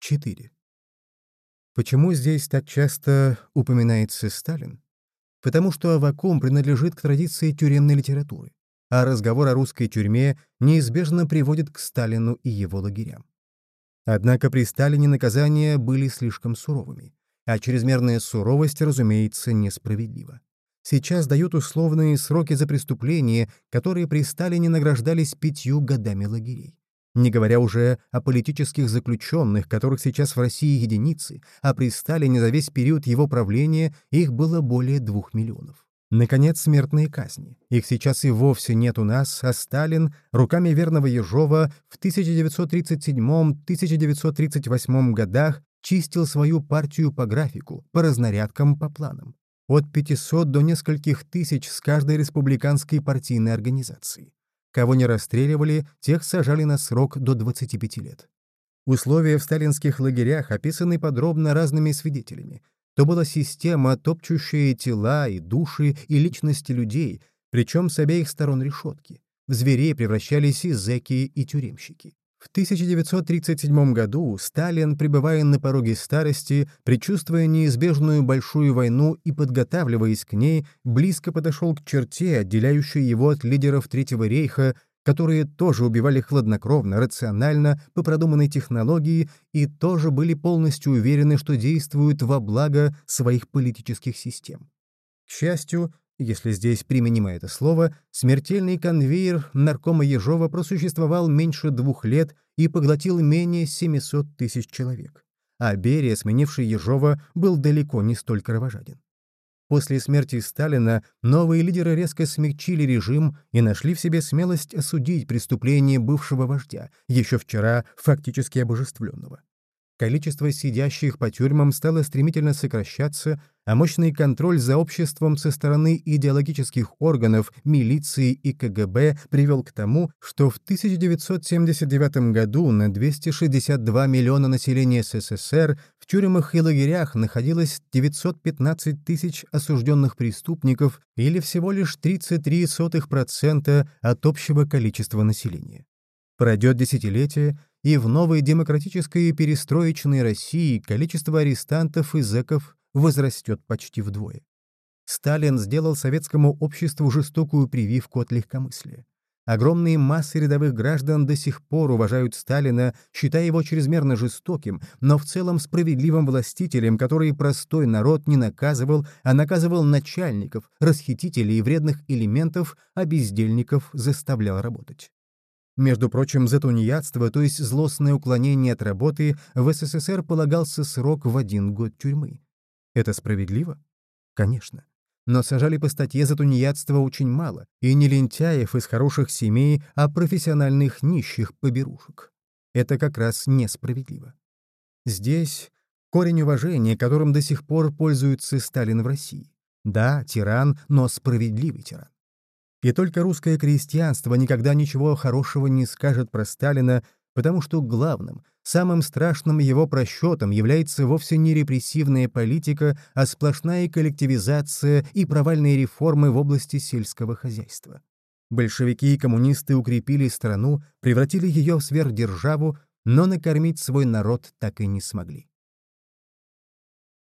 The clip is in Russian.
4. Почему здесь так часто упоминается Сталин? Потому что Авакум принадлежит к традиции тюремной литературы, а разговор о русской тюрьме неизбежно приводит к Сталину и его лагерям. Однако при Сталине наказания были слишком суровыми, а чрезмерная суровость, разумеется, несправедлива. Сейчас дают условные сроки за преступления, которые при Сталине награждались пятью годами лагерей. Не говоря уже о политических заключенных, которых сейчас в России единицы, а при Сталине за весь период его правления их было более двух миллионов. Наконец, смертные казни. Их сейчас и вовсе нет у нас, а Сталин руками верного Ежова в 1937-1938 годах чистил свою партию по графику, по разнарядкам, по планам. От 500 до нескольких тысяч с каждой республиканской партийной организации. Кого не расстреливали, тех сажали на срок до 25 лет. Условия в сталинских лагерях описаны подробно разными свидетелями. То была система, топчущая тела и души и личности людей, причем с обеих сторон решетки. В зверей превращались и зэки, и тюремщики. В 1937 году Сталин, пребывая на пороге старости, предчувствуя неизбежную большую войну и подготавливаясь к ней, близко подошел к черте, отделяющей его от лидеров Третьего рейха, которые тоже убивали хладнокровно, рационально, по продуманной технологии и тоже были полностью уверены, что действуют во благо своих политических систем. К счастью, если здесь применимо это слово, смертельный конвейер наркома Ежова просуществовал меньше двух лет и поглотил менее 700 тысяч человек. А Берия, сменивший Ежова, был далеко не столь кровожаден. После смерти Сталина новые лидеры резко смягчили режим и нашли в себе смелость осудить преступление бывшего вождя, еще вчера фактически обожествленного. Количество сидящих по тюрьмам стало стремительно сокращаться, а мощный контроль за обществом со стороны идеологических органов, милиции и КГБ привел к тому, что в 1979 году на 262 миллиона населения СССР в тюрьмах и лагерях находилось 915 тысяч осужденных преступников или всего лишь 33% от общего количества населения. Пройдет десятилетие, и в новой демократической перестроечной России количество арестантов и зэков возрастет почти вдвое. Сталин сделал советскому обществу жестокую прививку от легкомыслия. Огромные массы рядовых граждан до сих пор уважают Сталина, считая его чрезмерно жестоким, но в целом справедливым властителем, который простой народ не наказывал, а наказывал начальников, расхитителей и вредных элементов, а бездельников заставлял работать. Между прочим, за тунеядство, то есть злостное уклонение от работы, в СССР полагался срок в один год тюрьмы. Это справедливо? Конечно. Но сажали по статье за тунеядство очень мало, и не лентяев из хороших семей, а профессиональных нищих поберушек. Это как раз несправедливо. Здесь корень уважения, которым до сих пор пользуется Сталин в России. Да, тиран, но справедливый тиран. И только русское крестьянство никогда ничего хорошего не скажет про Сталина, потому что главным, самым страшным его просчетом является вовсе не репрессивная политика, а сплошная коллективизация и провальные реформы в области сельского хозяйства. Большевики и коммунисты укрепили страну, превратили ее в сверхдержаву, но накормить свой народ так и не смогли.